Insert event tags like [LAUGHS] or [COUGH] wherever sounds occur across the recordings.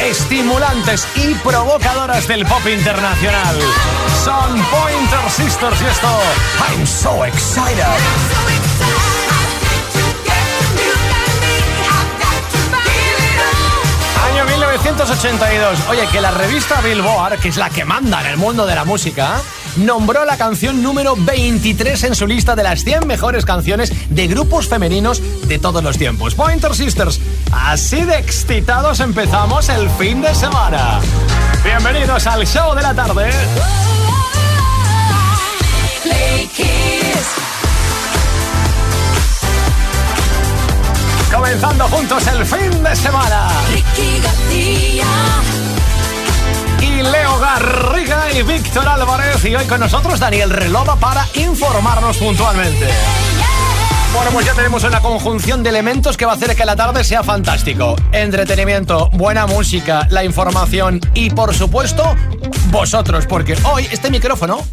Estimulantes y provocadoras del pop internacional. Son Pointer Sisters y esto, I'm so excited. Año 1982. Oye, que la revista Billboard, que es la que manda en el mundo de la música, nombró la canción número 23 en su lista de las 100 mejores canciones de grupos femeninos de todos los tiempos. Pointer Sisters Así de excitados empezamos el fin de semana. Bienvenidos al show de la tarde. Comenzando juntos el fin de semana. Leo Garriga y Víctor Álvarez. Y hoy con nosotros Daniel Relova para informarnos puntualmente. Bueno, pues ya tenemos una conjunción de elementos que va a hacer que la tarde sea fantástico. Entretenimiento, buena música, la información y, por supuesto, vosotros, porque hoy este micrófono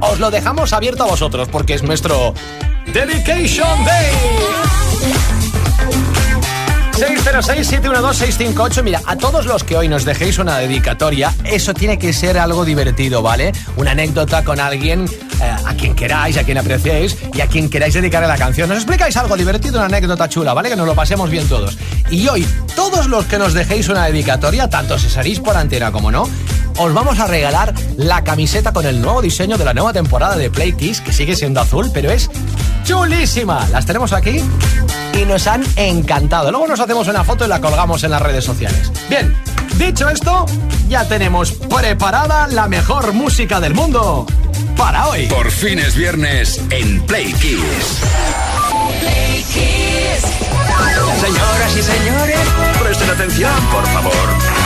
os lo dejamos abierto a vosotros, porque es nuestro Dedication Day. 606-712-658. Mira, a todos los que hoy nos dejéis una dedicatoria, eso tiene que ser algo divertido, ¿vale? Una anécdota con alguien eh, a quien queráis, a quien apreciéis y a quien queráis dedicarle la canción. Nos explicáis algo divertido, una anécdota chula, ¿vale? Que nos lo pasemos bien todos. Y hoy, todos los que nos dejéis una dedicatoria, tanto si salís por antena como no, os vamos a regalar la camiseta con el nuevo diseño de la nueva temporada de Play Kiss, que sigue siendo azul, pero es chulísima. Las tenemos aquí y nos han encantado. Luego nos hacemos una foto y la colgamos en las redes sociales. Bien, dicho esto, ya tenemos preparada la mejor música del mundo para hoy. Por fin es viernes en Play Kiss. Play Kiss. Señoras y señores, presten atención, por favor.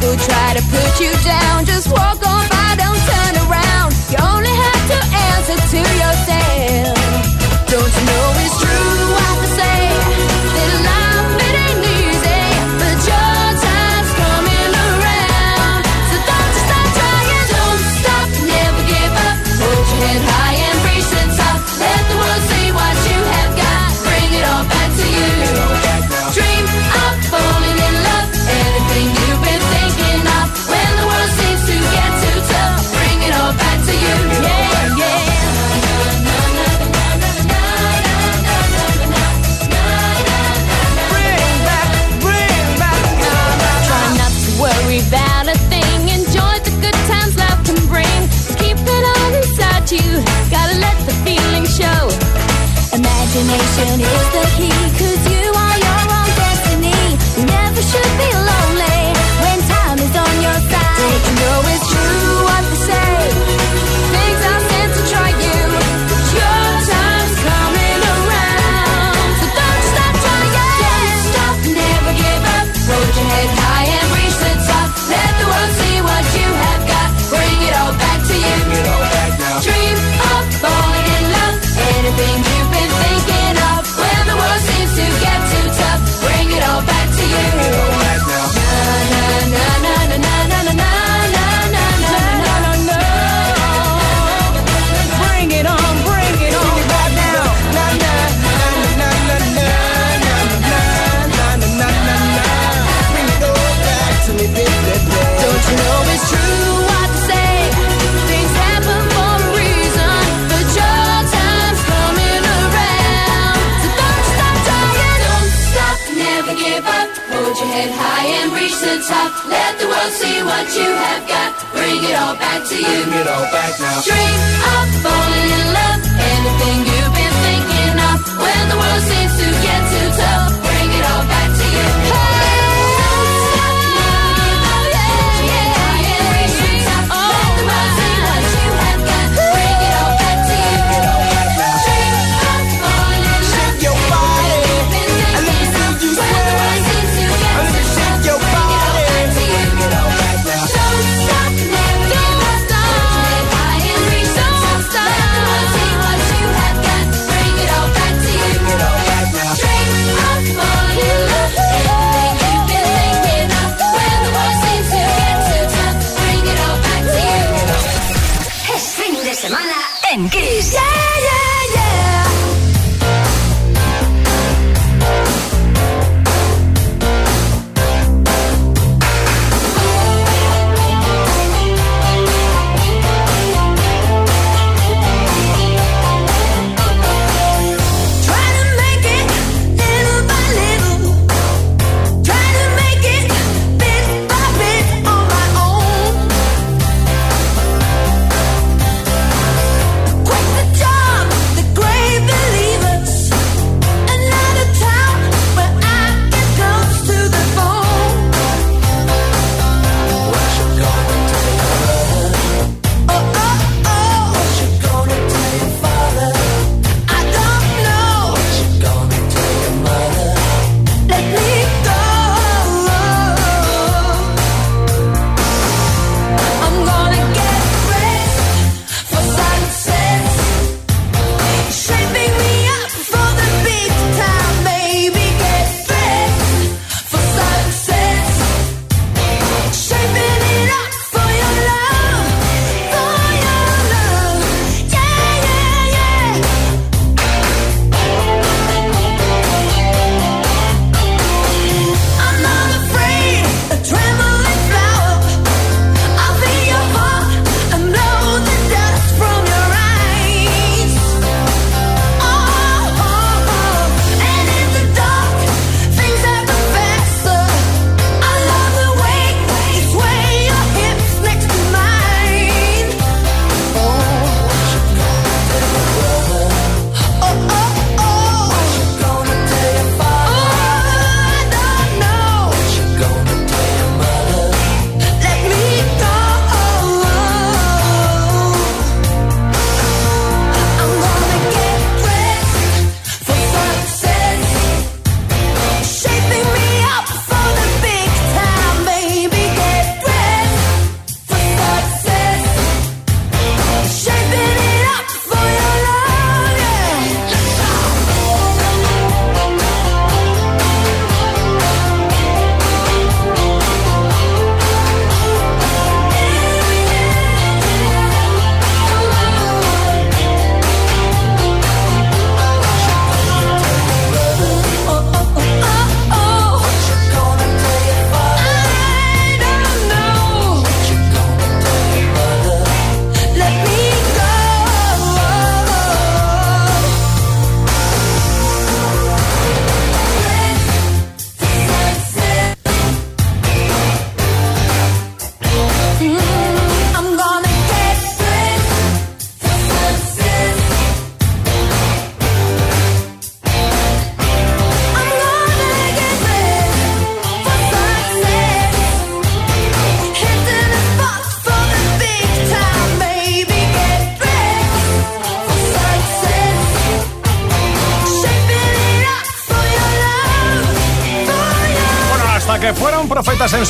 who try to put you down. Just walk on by, don't turn around. You only have to answer to yourself. Don't you know it's true what they say? what you have got. Bring it all back to you. Bring it all back now. Dream of falling in love. Anything you've been thinking of. When the world seems to get too tough.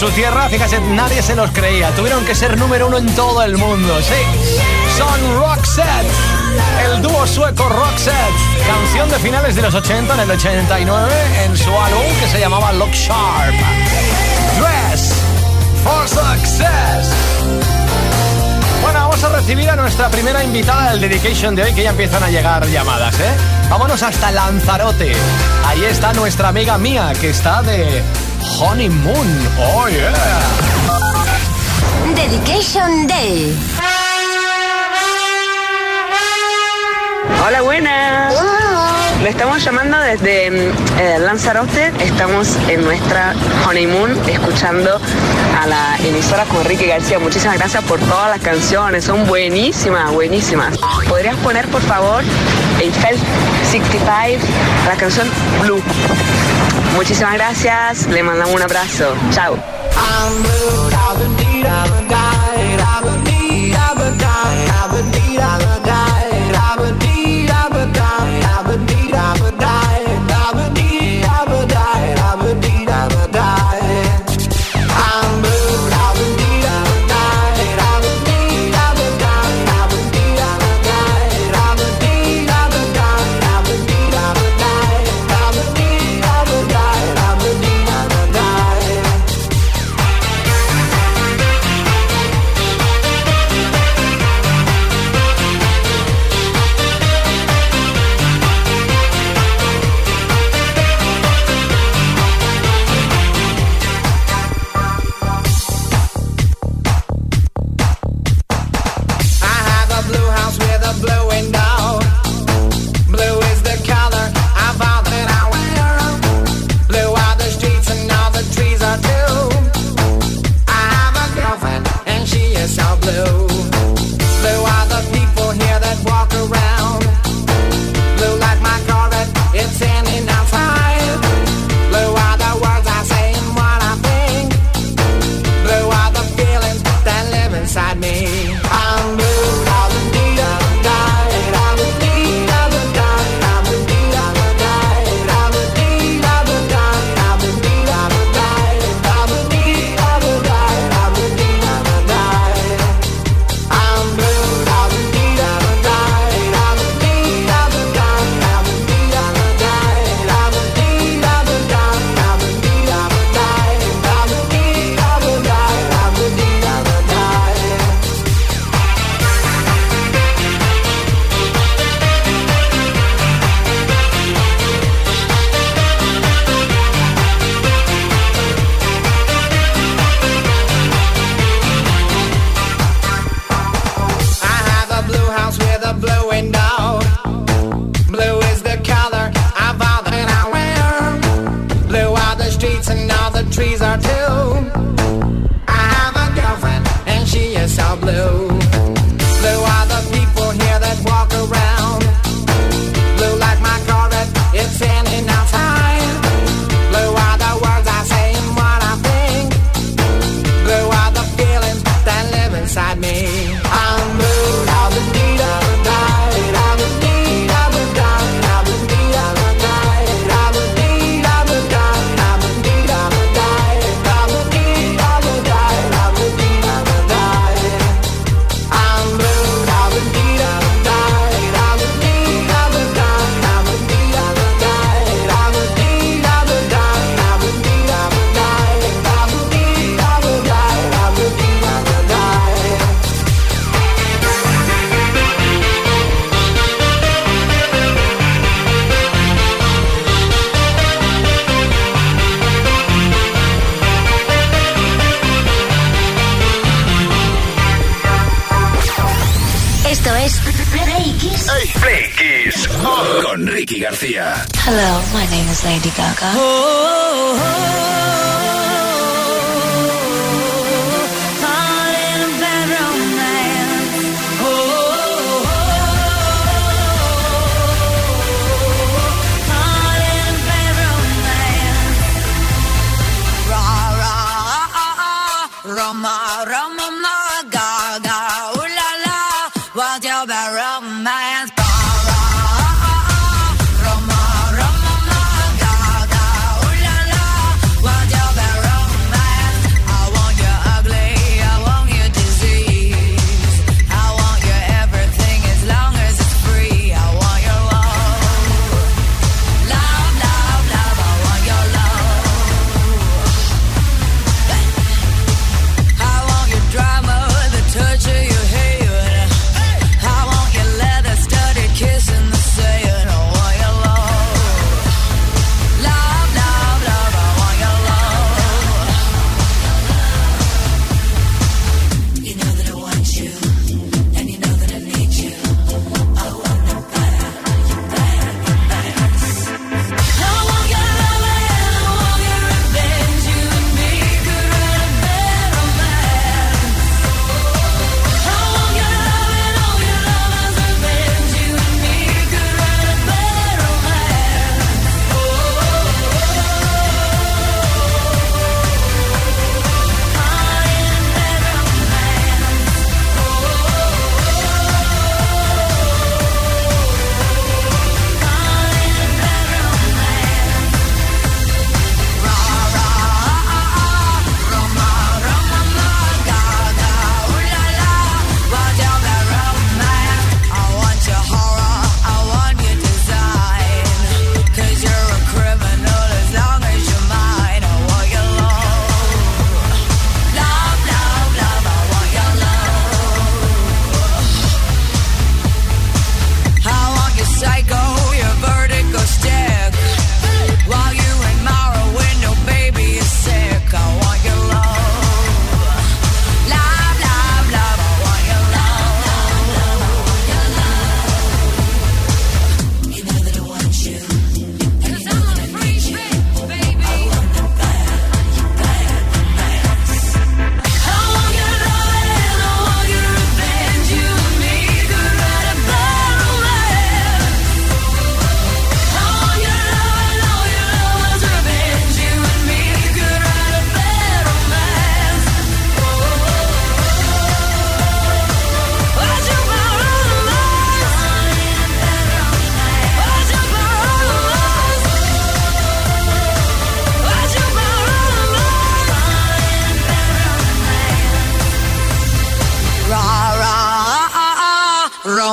Su tierra, fíjate, nadie se los creía. Tuvieron que ser número uno en todo el mundo, sí. Son Roxette, el dúo sueco Roxette. Canción de finales de los 80, en el 89, en su álbum que se llamaba Look Sharp. Dress for Success. Bueno, vamos a recibir a nuestra primera invitada del Dedication de hoy, que ya empiezan a llegar llamadas, ¿eh? Vámonos hasta Lanzarote. Ahí está nuestra amiga mía, que está de Honeymoon. Oh, yeah. Dedication Day. Hola, buenas. Le estamos llamando desde eh, Lanzarote. Estamos en nuestra honeymoon escuchando a la emisora con Enrique García. Muchísimas gracias por todas las canciones. Son buenísimas, buenísimas. ¿Podrías poner, por favor, Eiffel 65, la canción Blue? Muchísimas gracias. Le mandamos un abrazo. Chao. Con Ricky García. Hello, my name is Lady Gaga. Oh, oh, oh, in a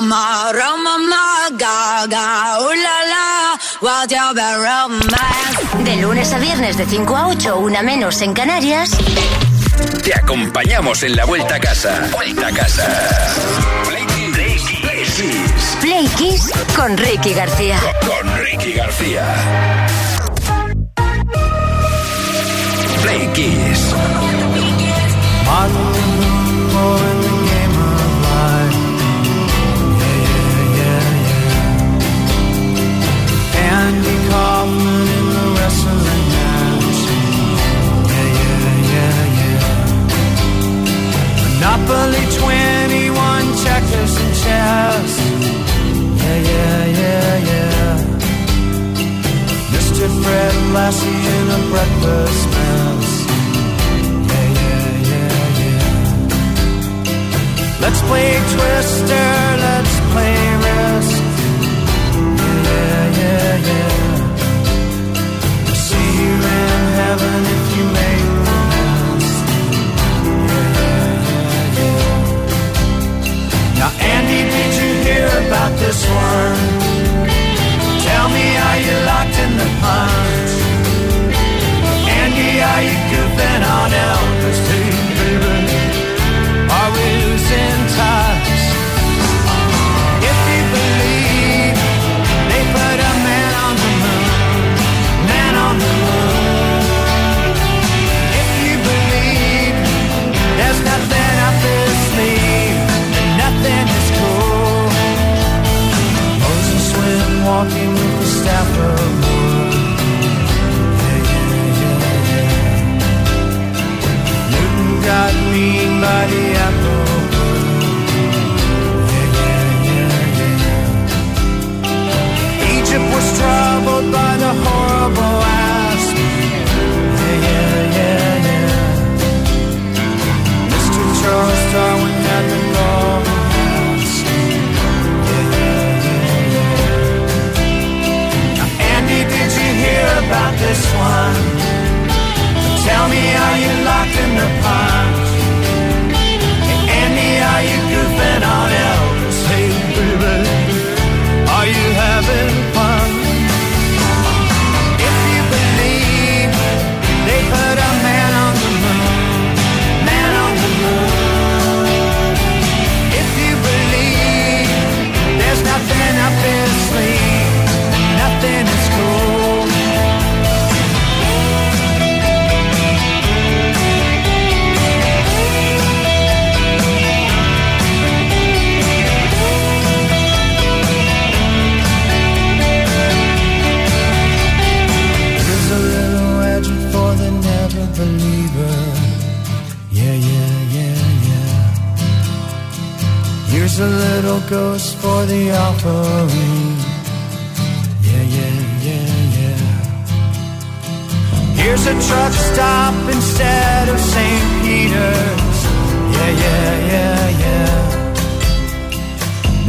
ma, ga, uh, la, la, what you romance. De lunes a viernes de 5 a 8, una menos en Canarias. Te acompañamos en la vuelta a casa. Vuelta a casa. Play Kiss. Play Kiss con Ricky García. Con Ricky García. Play Kiss. Andy Kaufman in the wrestling match. Yeah, yeah, yeah, yeah. Monopoly 21 checkers and chess. Yeah, yeah, yeah, yeah. Mr. Fred Lassie in a breakfast mess. Yeah, yeah, yeah, yeah. Let's play Twister, let's play goofing on Elvis? Baby, are we losing touch? A little ghost for the offering. Yeah, yeah, yeah, yeah. Here's a truck stop instead of St. Peter's. Yeah, yeah, yeah, yeah.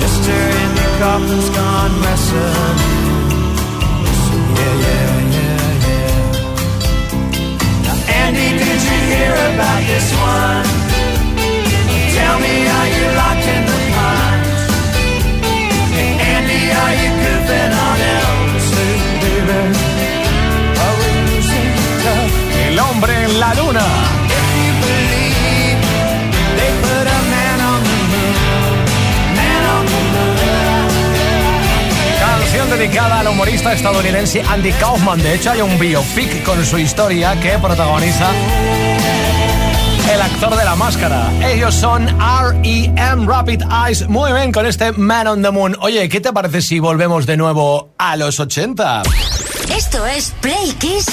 Mr. Andy Kaufman's gone wrestling. Yeah, yeah, yeah, yeah. Now, Andy, did you hear about this one? Tell me, are you locked in the El hombre en la luna. Canción dedicada al humorista estadounidense Andy Kaufman. De hecho, hay un biopic con su historia que protagoniza el actor de la máscara. Ellos son R.E.M. Rapid Eyes. Muy bien con este Man on the Moon. Oye, ¿qué te parece si volvemos de nuevo a los 80? Esto es Play Kiss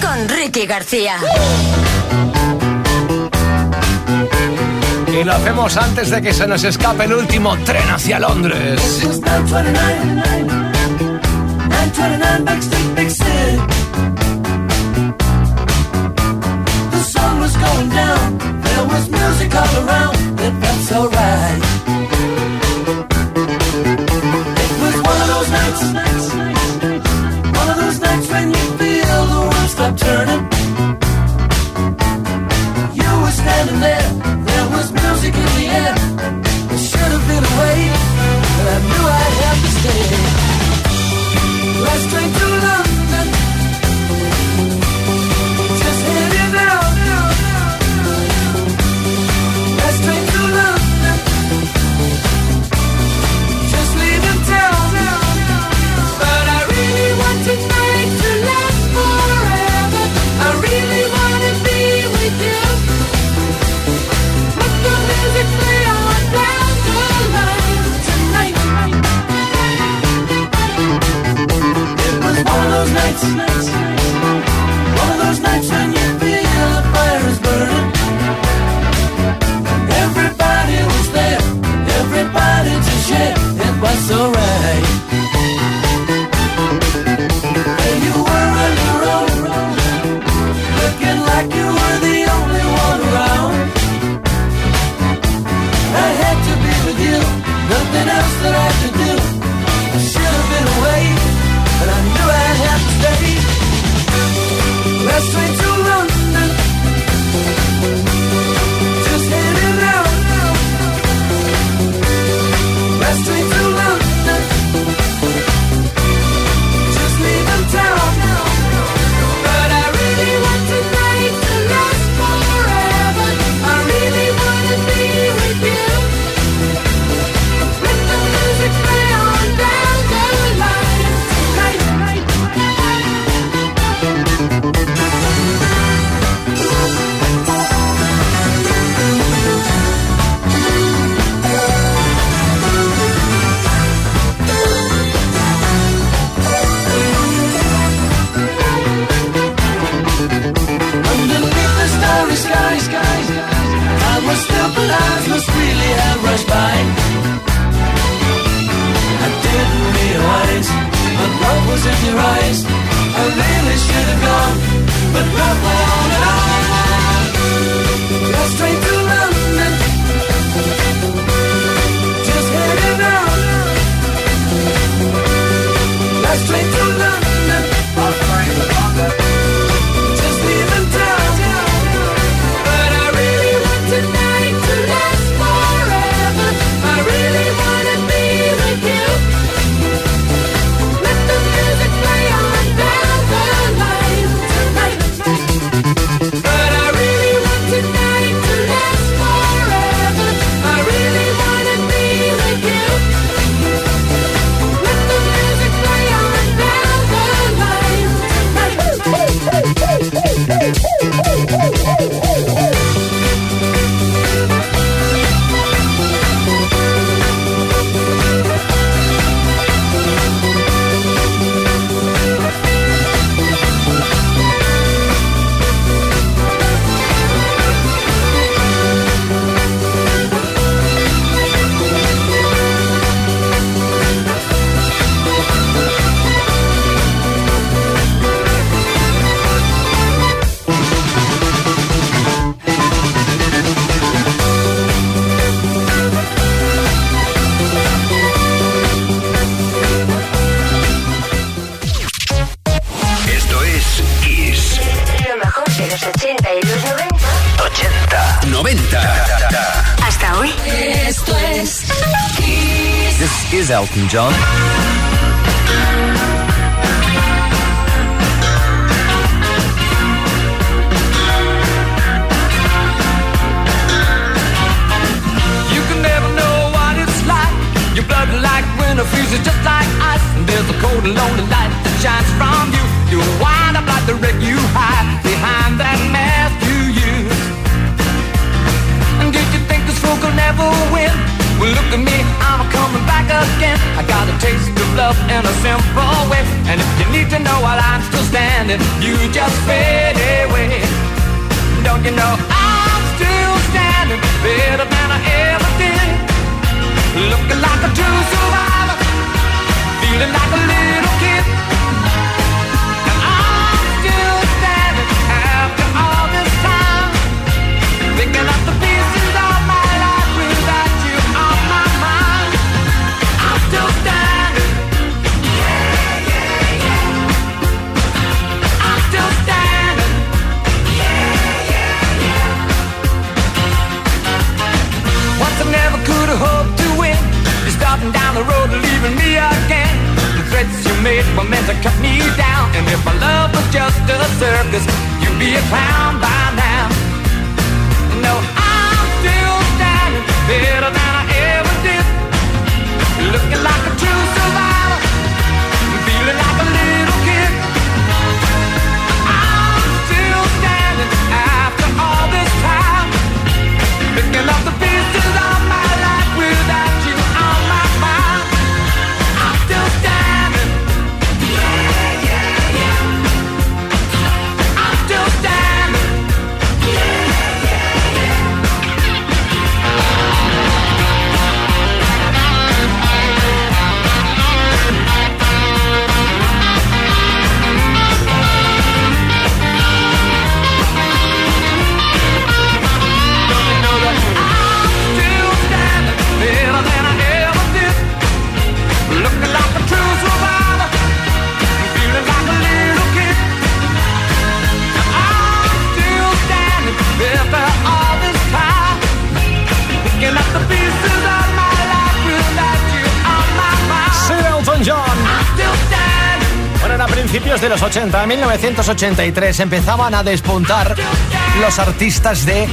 con Ricky García. Y lo hacemos antes de que se nos escape el último tren hacia Londres. Music all around, it felt so principios de los 80, en 1983, empezaban a despuntar los artistas de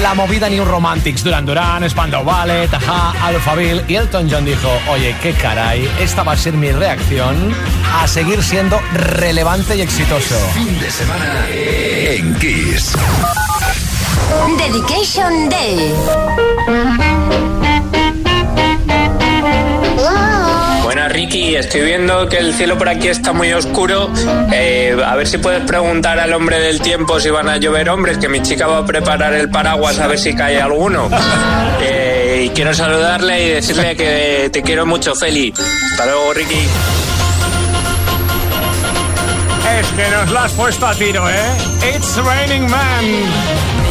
la movida New Romantics. Duran Duran, Spandau Ballet, Tajá, Alphaville y Elton John dijo, oye, qué caray, esta va a ser mi reacción a seguir siendo relevante y exitoso. Fin de semana en Kiss. Dedication Day. Buenas Ricky, estoy viendo que el cielo por aquí está muy oscuro. Eh, a ver si puedes preguntar al hombre del tiempo si van a llover hombres, que mi chica va a preparar el paraguas a ver si cae alguno. [LAUGHS] Eh, y quiero saludarle y decirle que te quiero mucho, Feli. Hasta luego, Ricky. Es que nos la has puesto a tiro, ¿eh? It's Raining Man.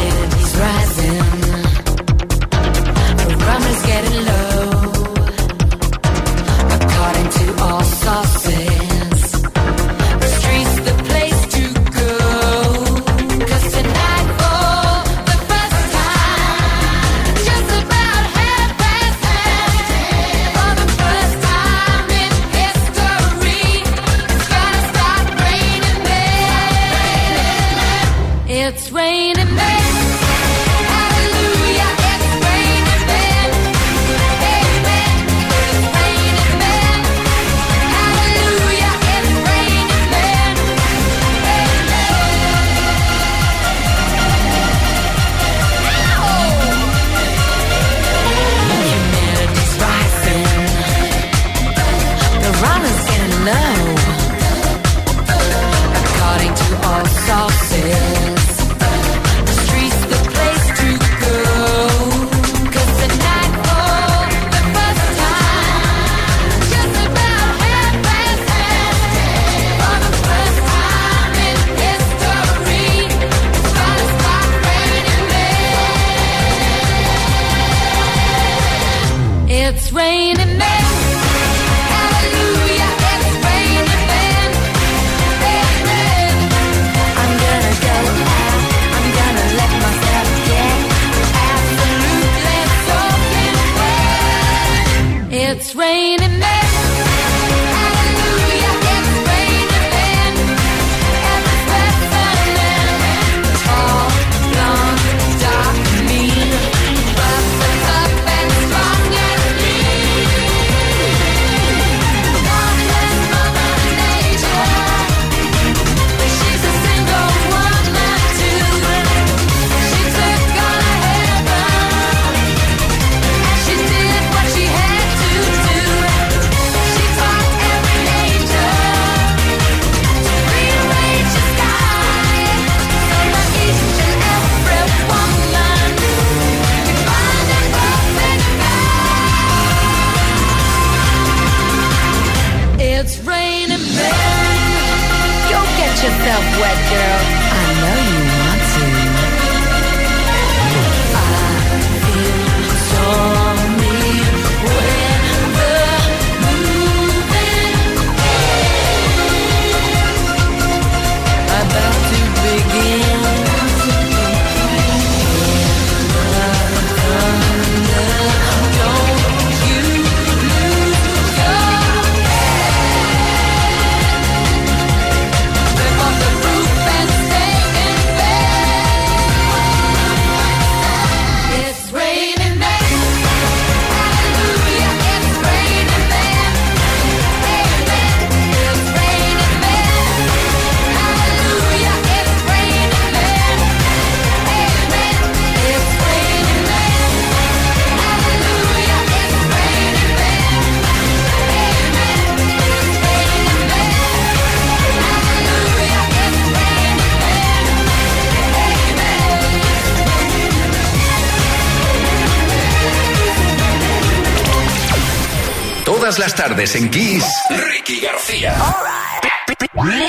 Tardes en Kiss, Ricky García.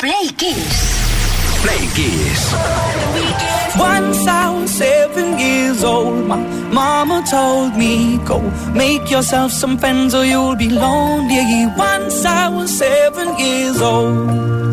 Play Kiss. Play Kiss. Once I was seven years old, my mama told me, Go make yourself some friends or you'll be lonely. Once I was seven years old.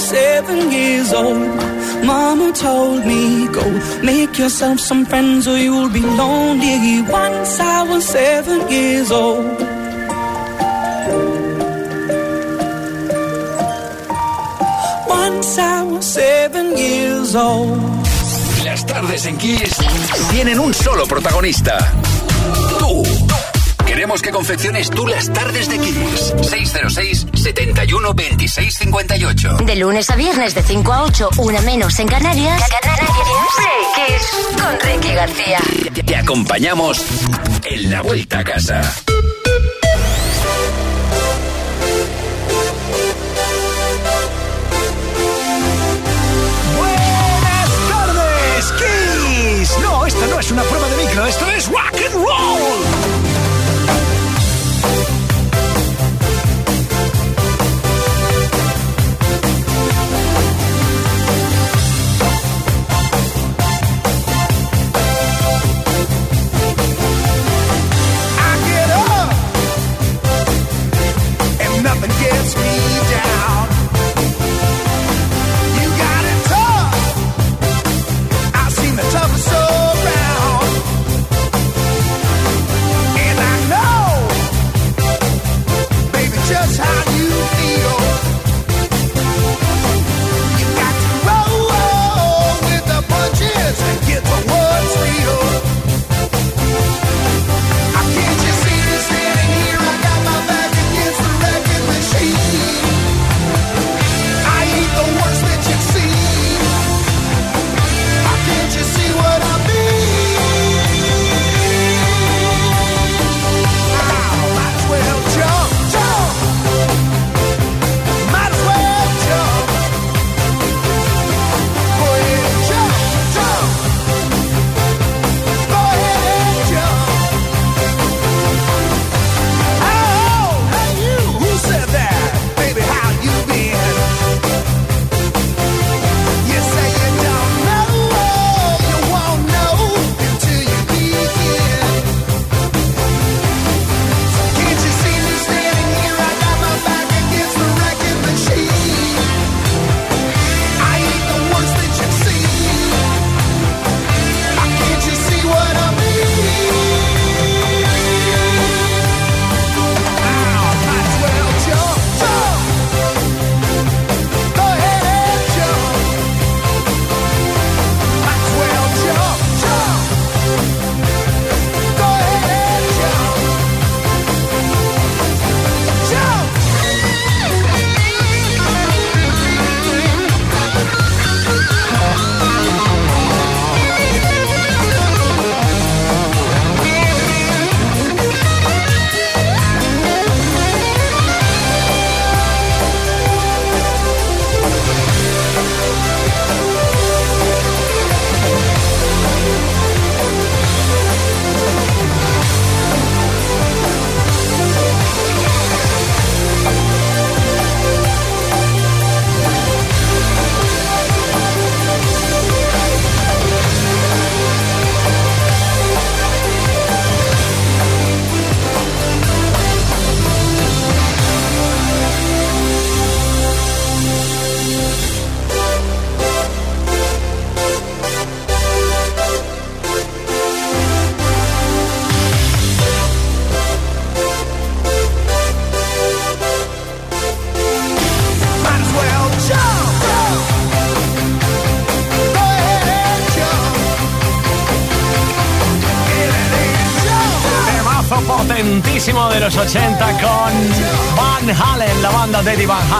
Seven years old, Mama told me, Go make yourself some friends or you'll be lonely. Once I was seven years old. Once I was seven years old. Las tardes en Kiss tienen un solo protagonista. Queremos que confecciones tú las tardes de Kiss. 606 71 26 58. De lunes a viernes de 5 a 8, una menos en Canarias. Play Kiss con Ricky García. Te acompañamos en la vuelta a casa. Buenas tardes, Kiss. No, esto no es una prueba de micro, esto es rock and roll.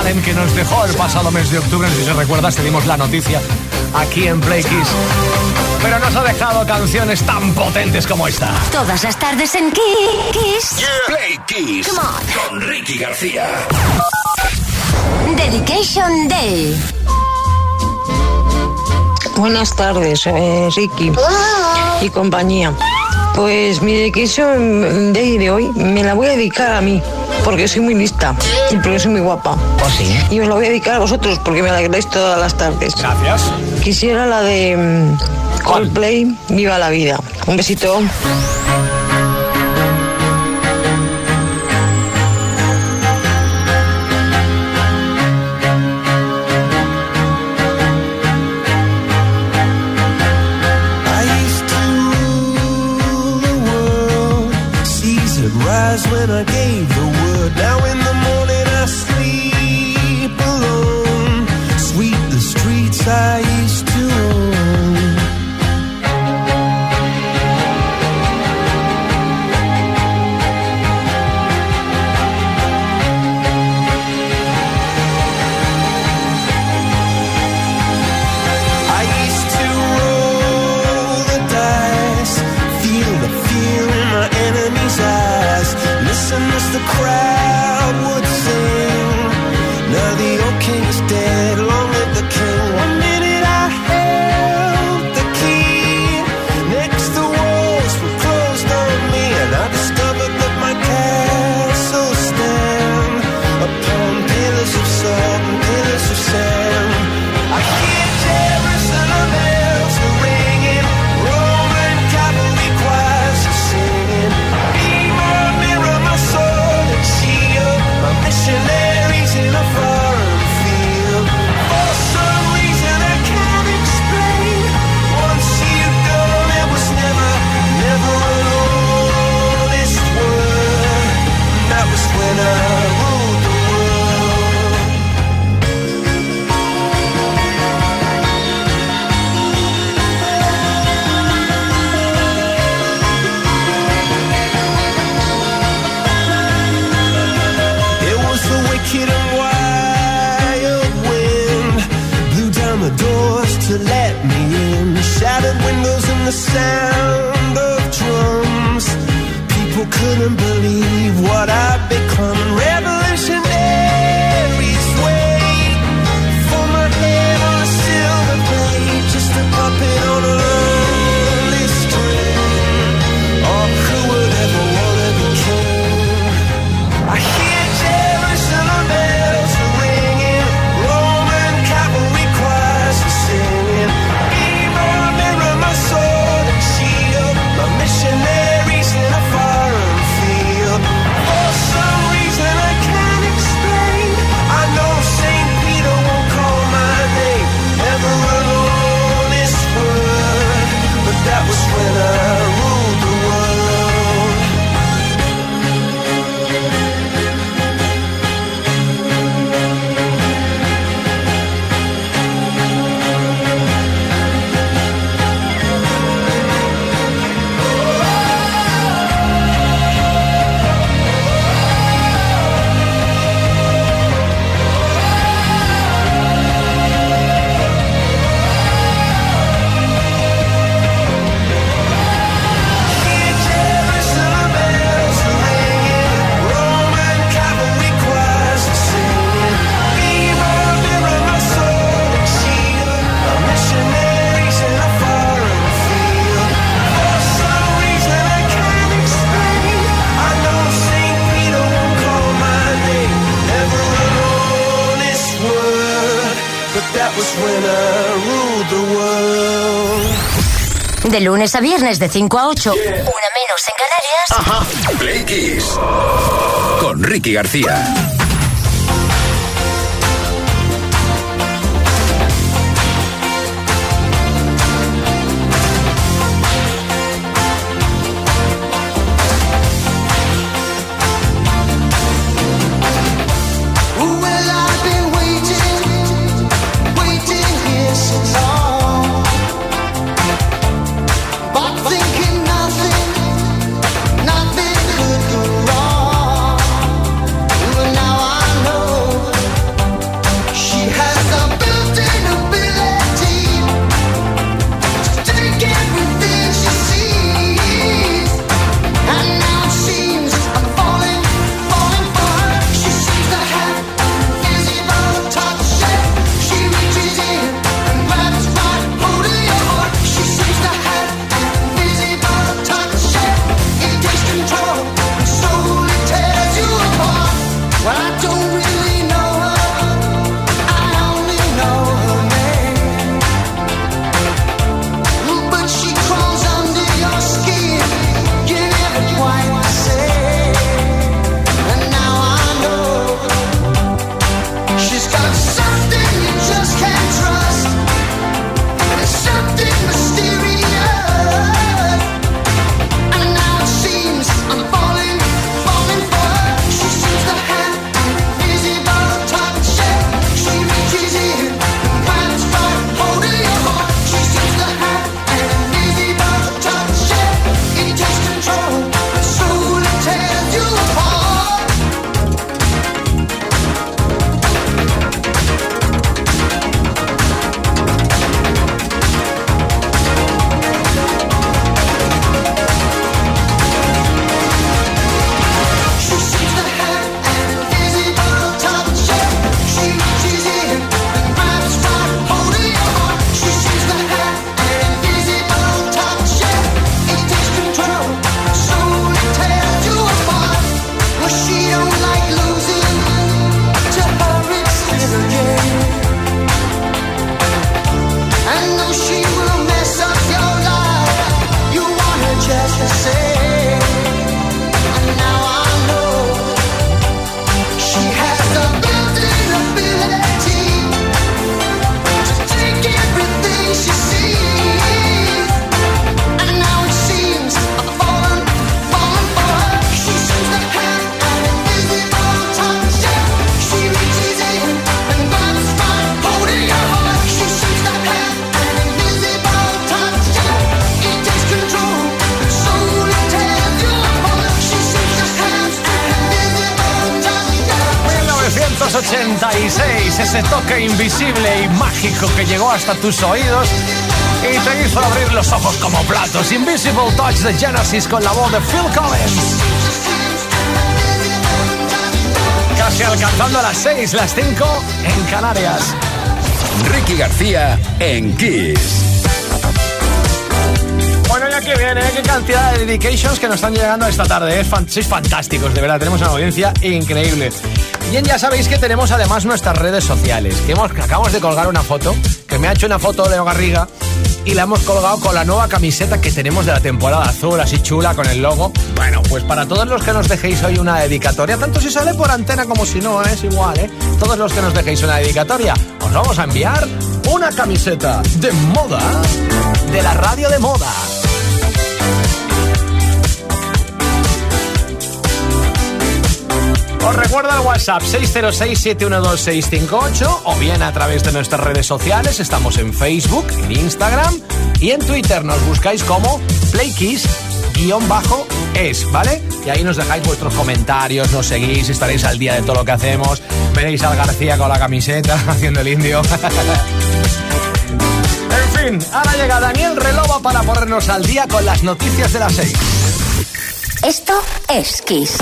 Que nos dejó el pasado mes de octubre. Si se recuerdas, dimos la noticia aquí en Play Kiss. Pero nos ha dejado canciones tan potentes como esta. Todas las tardes en Kiss. Play Kiss. Con Ricky García. Dedication Day. Buenas tardes, eh, Ricky y compañía. Pues mi dedication day de hoy me la voy a dedicar a mí, porque soy muy lista y porque soy muy guapa. ¿Oh, sí? Y os la voy a dedicar a vosotros porque me alegráis todas las tardes. Gracias. Quisiera la de mm, Coldplay, Viva la Vida. Un besito. sound of drums. People couldn't believe what I've been. De lunes a viernes de 5 a 8. Yeah. Una menos en Canarias. Ajá. Play Kiss. Con Ricky García. 86, ese toque invisible y mágico que llegó hasta tus oídos y te hizo abrir los ojos como platos. Invisible Touch de Genesis con la voz de Phil Collins. Casi alcanzando las 6, las 5 en Canarias. Ricky García en Kiss. Bueno, ya que viene, qué cantidad de dedications que nos están llegando esta tarde. Es sois fantásticos, de verdad. Tenemos una audiencia increíble. Bien, ya sabéis que tenemos además nuestras redes sociales. Que, hemos, acabamos de colgar una foto, que me ha hecho una foto Leo Garriga y la hemos colgado con la nueva camiseta que tenemos de la temporada azul, así chula, con el logo. Bueno, pues para todos los que nos dejéis hoy una dedicatoria, tanto si sale por antena como si no, es igual, ¿eh? Todos los que nos dejéis una dedicatoria, os vamos a enviar una camiseta de moda de la radio de moda. Os recuerda el WhatsApp 606-712-658 o bien a través de nuestras redes sociales. Estamos en Facebook, en Instagram y en Twitter. Nos buscáis como PlayKiss-es, ¿vale? Y ahí nos dejáis vuestros comentarios, nos seguís, estaréis al día de todo lo que hacemos. Veréis al García con la camiseta [LAUGHS] haciendo el indio. [LAUGHS] en fin, ahora llega Daniel Relova para ponernos al día con las noticias de las 6. Esto es Kiss.